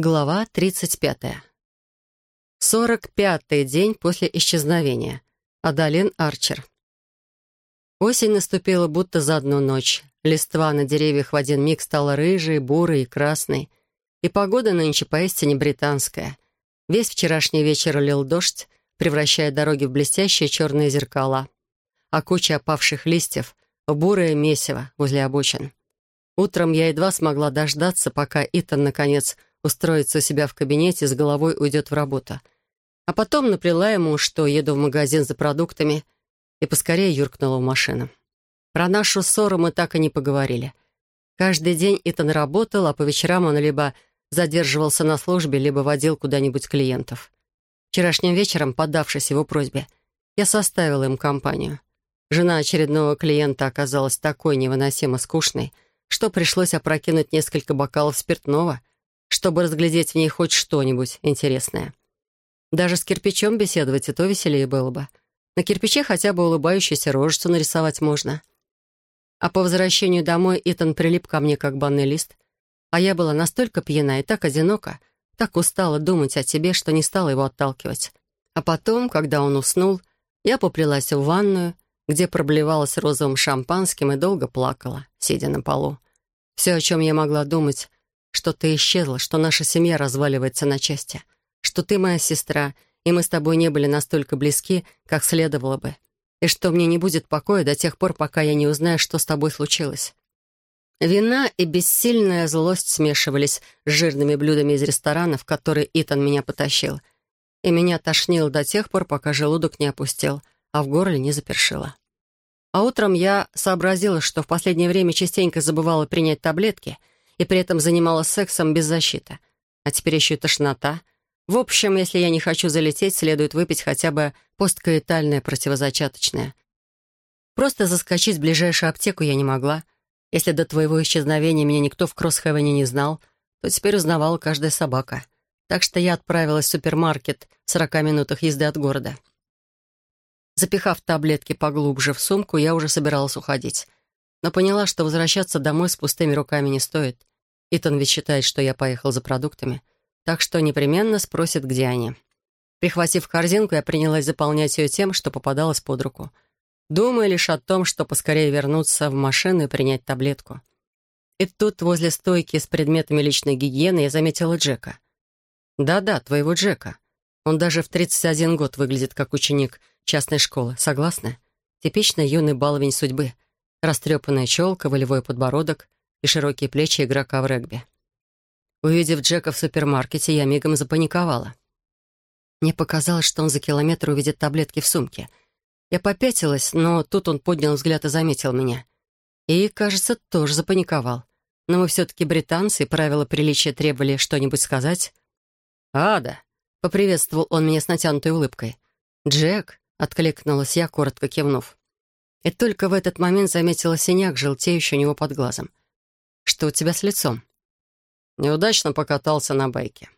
Глава 35. 45-й день после исчезновения. Адалин Арчер. Осень наступила будто за одну ночь. Листва на деревьях в один миг стала рыжей, бурой и красной. И погода нынче поистине британская. Весь вчерашний вечер лил дождь, превращая дороги в блестящие черные зеркала. А куча опавших листьев — в бурое месиво возле обочин. Утром я едва смогла дождаться, пока Итан, наконец, устроится у себя в кабинете, с головой уйдет в работу. А потом наплела ему, что еду в магазин за продуктами, и поскорее юркнула в машину. Про нашу ссору мы так и не поговорили. Каждый день Итан работал, а по вечерам он либо задерживался на службе, либо водил куда-нибудь клиентов. Вчерашним вечером, поддавшись его просьбе, я составила им компанию. Жена очередного клиента оказалась такой невыносимо скучной, что пришлось опрокинуть несколько бокалов спиртного, чтобы разглядеть в ней хоть что-нибудь интересное. Даже с кирпичом беседовать и то веселее было бы. На кирпиче хотя бы улыбающуюся рожицу нарисовать можно. А по возвращению домой Итан прилип ко мне, как банный лист. А я была настолько пьяна и так одинока, так устала думать о тебе, что не стала его отталкивать. А потом, когда он уснул, я поплелась в ванную, где проблевалась розовым шампанским и долго плакала, сидя на полу. Все, о чем я могла думать, что ты исчезла, что наша семья разваливается на части, что ты моя сестра, и мы с тобой не были настолько близки, как следовало бы, и что мне не будет покоя до тех пор, пока я не узнаю, что с тобой случилось. Вина и бессильная злость смешивались с жирными блюдами из ресторана, в который Итан меня потащил, и меня тошнило до тех пор, пока желудок не опустел, а в горле не запершило. А утром я сообразила, что в последнее время частенько забывала принять таблетки — и при этом занималась сексом без защиты. А теперь еще и тошнота. В общем, если я не хочу залететь, следует выпить хотя бы посткаэтальное противозачаточное. Просто заскочить в ближайшую аптеку я не могла. Если до твоего исчезновения меня никто в Кроссхевене не знал, то теперь узнавала каждая собака. Так что я отправилась в супермаркет в 40 минутах езды от города. Запихав таблетки поглубже в сумку, я уже собиралась уходить. Но поняла, что возвращаться домой с пустыми руками не стоит. Итан ведь считает, что я поехал за продуктами, так что непременно спросит, где они. Прихватив корзинку, я принялась заполнять ее тем, что попадалось под руку. Думая лишь о том, что поскорее вернуться в машину и принять таблетку. И тут, возле стойки с предметами личной гигиены, я заметила Джека. Да-да, твоего Джека. Он даже в 31 год выглядит как ученик частной школы. Согласна? Типичный юный баловень судьбы. Растрепанная челка, волевой подбородок, и широкие плечи игрока в регби. Увидев Джека в супермаркете, я мигом запаниковала. Мне показалось, что он за километр увидит таблетки в сумке. Я попятилась, но тут он поднял взгляд и заметил меня. И, кажется, тоже запаниковал. Но мы все-таки британцы, и правила приличия требовали что-нибудь сказать. «Ада!» — поприветствовал он меня с натянутой улыбкой. «Джек!» — откликнулась я, коротко кивнув. И только в этот момент заметила синяк, желтеющий у него под глазом. Что у тебя с лицом?» «Неудачно покатался на байке».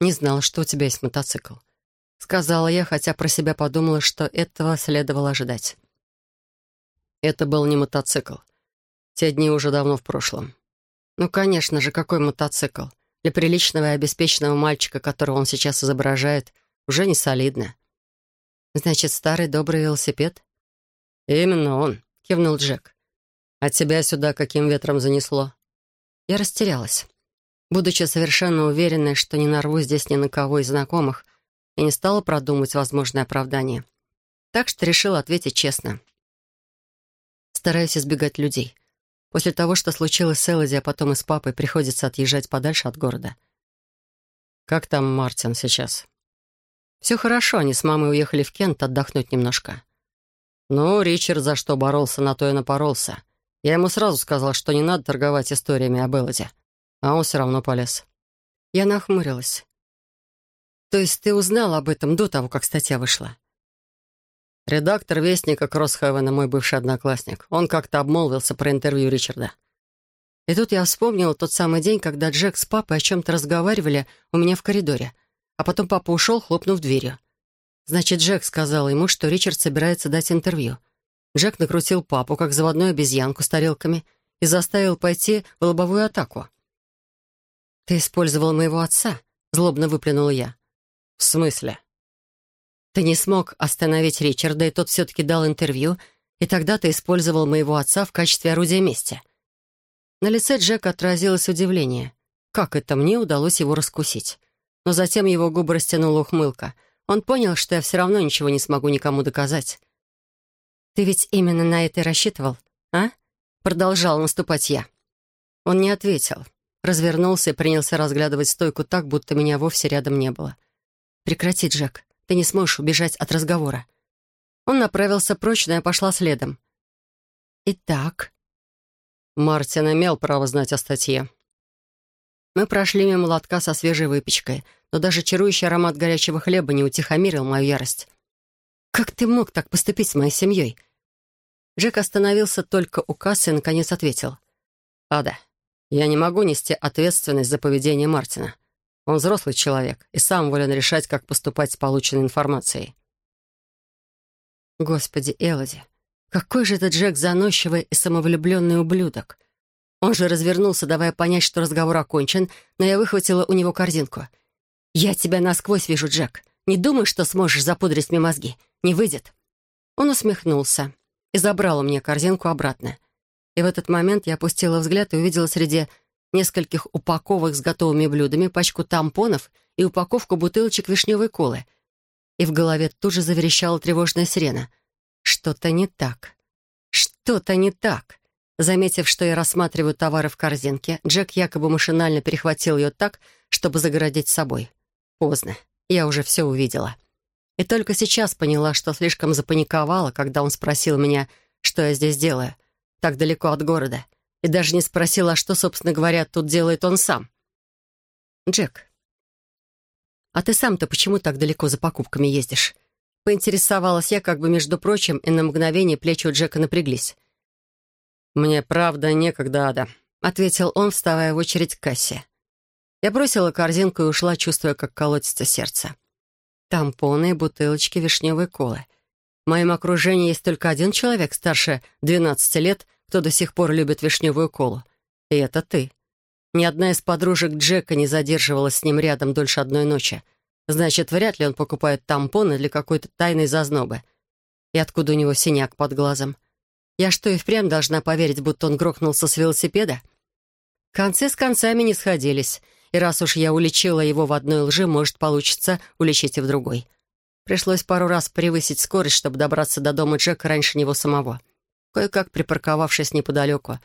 «Не знала, что у тебя есть мотоцикл». Сказала я, хотя про себя подумала, что этого следовало ожидать. Это был не мотоцикл. Те дни уже давно в прошлом. Ну, конечно же, какой мотоцикл? Для приличного и обеспеченного мальчика, которого он сейчас изображает, уже не солидно. Значит, старый добрый велосипед? Именно он, кивнул Джек. «А тебя сюда каким ветром занесло?» Я растерялась. Будучи совершенно уверенной, что не нарву здесь ни на кого из знакомых, я не стала продумывать возможное оправдание. Так что решила ответить честно. Стараюсь избегать людей. После того, что случилось с Элоди, а потом и с папой, приходится отъезжать подальше от города. «Как там Мартин сейчас?» «Все хорошо, они с мамой уехали в Кент отдохнуть немножко». «Ну, Ричард за что боролся, на то и напоролся. Я ему сразу сказал, что не надо торговать историями об Элоде. А он все равно полез. Я нахмурилась. То есть ты узнал об этом до того, как статья вышла? Редактор Вестника Кроссхевена, мой бывший одноклассник. Он как-то обмолвился про интервью Ричарда. И тут я вспомнила тот самый день, когда Джек с папой о чем-то разговаривали у меня в коридоре. А потом папа ушел, хлопнув дверью. Значит, Джек сказал ему, что Ричард собирается дать интервью — Джек накрутил папу, как заводную обезьянку с тарелками, и заставил пойти в лобовую атаку. «Ты использовал моего отца», — злобно выплюнула я. «В смысле?» «Ты не смог остановить Ричарда, и тот все-таки дал интервью, и тогда ты использовал моего отца в качестве орудия мести». На лице Джека отразилось удивление. Как это мне удалось его раскусить? Но затем его губы растянула ухмылка. Он понял, что я все равно ничего не смогу никому доказать. «Ты ведь именно на это и рассчитывал, а?» Продолжал наступать я. Он не ответил. Развернулся и принялся разглядывать стойку так, будто меня вовсе рядом не было. «Прекрати, Джек. Ты не сможешь убежать от разговора». Он направился прочь, но я пошла следом. «Итак...» Мартин имел право знать о статье. Мы прошли мимо лотка со свежей выпечкой, но даже чарующий аромат горячего хлеба не утихомирил мою ярость. «Как ты мог так поступить с моей семьей?» Джек остановился только у кассы и, наконец, ответил. «Ада, я не могу нести ответственность за поведение Мартина. Он взрослый человек и сам волен решать, как поступать с полученной информацией». «Господи, Элоди, какой же этот Джек заносчивый и самовлюбленный ублюдок!» Он же развернулся, давая понять, что разговор окончен, но я выхватила у него корзинку. «Я тебя насквозь вижу, Джек. Не думай, что сможешь запудрить мне мозги. Не выйдет». Он усмехнулся и забрал у меня корзинку обратно. И в этот момент я опустила взгляд и увидела среди нескольких упаковок с готовыми блюдами пачку тампонов и упаковку бутылочек вишневой колы. И в голове тут же заверещала тревожная сирена. Что-то не так. Что-то не так. Заметив, что я рассматриваю товары в корзинке, Джек якобы машинально перехватил ее так, чтобы загородить собой. Поздно. Я уже все увидела. И только сейчас поняла, что слишком запаниковала, когда он спросил меня, что я здесь делаю, так далеко от города, и даже не спросила, что, собственно говоря, тут делает он сам. «Джек, а ты сам-то почему так далеко за покупками ездишь?» Поинтересовалась я, как бы, между прочим, и на мгновение плечи у Джека напряглись. «Мне правда некогда, Ада», — ответил он, вставая в очередь к кассе. Я бросила корзинку и ушла, чувствуя, как колотится сердце. Тампоны и бутылочки вишневой колы. В моем окружении есть только один человек старше 12 лет, кто до сих пор любит вишневую колу. И это ты. Ни одна из подружек Джека не задерживалась с ним рядом дольше одной ночи. Значит, вряд ли он покупает тампоны для какой-то тайной зазнобы. И откуда у него синяк под глазом? Я что, и впрямь должна поверить, будто он грохнулся с велосипеда? Концы с концами не сходились, и раз уж я уличила его в одной лжи, может, получится уличить и в другой. Пришлось пару раз превысить скорость, чтобы добраться до дома Джека раньше него самого. Кое-как припарковавшись неподалеку,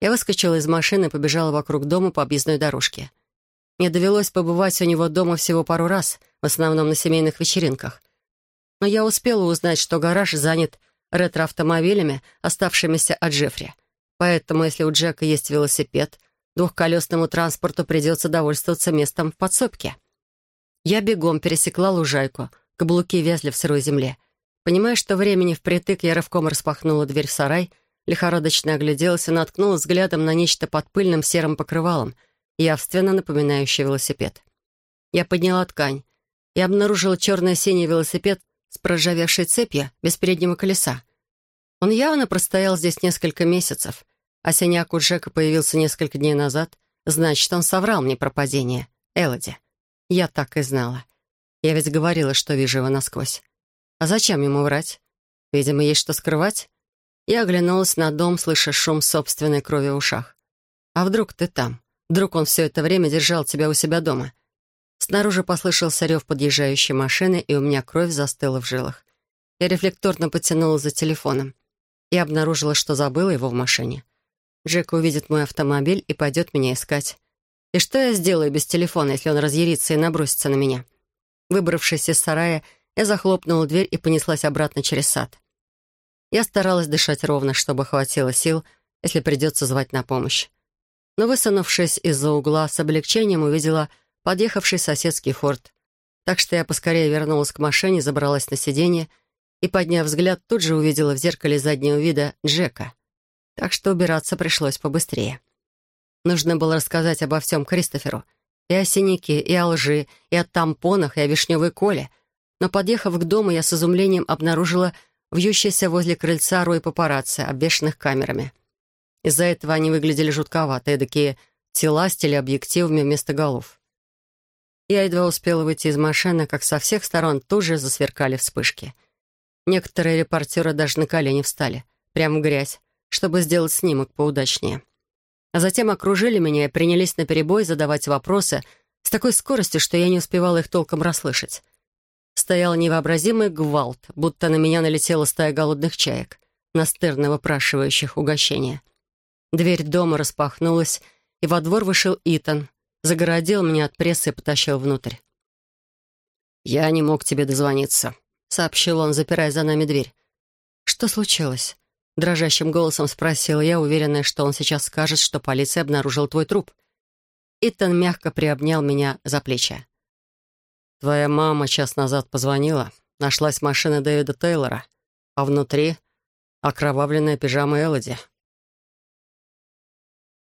я выскочила из машины и побежала вокруг дома по объездной дорожке. Мне довелось побывать у него дома всего пару раз, в основном на семейных вечеринках. Но я успела узнать, что гараж занят ретро-автомобилями, оставшимися от Джеффри. Поэтому, если у Джека есть велосипед, двухколесному транспорту придется довольствоваться местом в подсобке. Я бегом пересекла лужайку, каблуки вязли в сырой земле. Понимая, что времени впритык, я рывком распахнула дверь в сарай, лихорадочно огляделась и наткнулась взглядом на нечто под пыльным серым покрывалом — явственно напоминающий велосипед. Я подняла ткань и обнаружила черно-синий велосипед с проржавевшей цепью без переднего колеса. Он явно простоял здесь несколько месяцев, а синяк у Джека появился несколько дней назад. Значит, он соврал мне про падение. Элоди. Я так и знала. Я ведь говорила, что вижу его насквозь. А зачем ему врать? Видимо, есть что скрывать. Я оглянулась на дом, слыша шум собственной крови в ушах. А вдруг ты там? Вдруг он все это время держал тебя у себя дома. Снаружи послышался рев подъезжающей машины, и у меня кровь застыла в жилах. Я рефлекторно потянула за телефоном и обнаружила, что забыла его в машине. Джек увидит мой автомобиль и пойдет меня искать. И что я сделаю без телефона, если он разъярится и набросится на меня? Выбравшись из сарая, я захлопнула дверь и понеслась обратно через сад. Я старалась дышать ровно, чтобы хватило сил, если придется звать на помощь но, высунувшись из-за угла, с облегчением увидела подъехавший соседский форт. Так что я поскорее вернулась к машине, забралась на сиденье и, подняв взгляд, тут же увидела в зеркале заднего вида Джека. Так что убираться пришлось побыстрее. Нужно было рассказать обо всем Кристоферу. И о синяке, и о лжи, и о тампонах, и о вишневой коле. Но, подъехав к дому, я с изумлением обнаружила вьющийся возле крыльца рой папарацци, обвешанных камерами. Из-за этого они выглядели жутковато, эдакие тела с телеобъективами вместо голов. Я едва успела выйти из машины, как со всех сторон тут же засверкали вспышки. Некоторые репортеры даже на колени встали, прямо в грязь, чтобы сделать снимок поудачнее. А затем окружили меня и принялись наперебой задавать вопросы с такой скоростью, что я не успевала их толком расслышать. Стоял невообразимый гвалт, будто на меня налетела стая голодных чаек, настырно выпрашивающих угощения. Дверь дома распахнулась, и во двор вышел Итан, загородил меня от прессы и потащил внутрь. «Я не мог тебе дозвониться», — сообщил он, запирая за нами дверь. «Что случилось?» — дрожащим голосом спросила я, уверенная, что он сейчас скажет, что полиция обнаружила твой труп. Итан мягко приобнял меня за плечи. «Твоя мама час назад позвонила. Нашлась машина Дэвида Тейлора, а внутри — окровавленная пижама Элоди.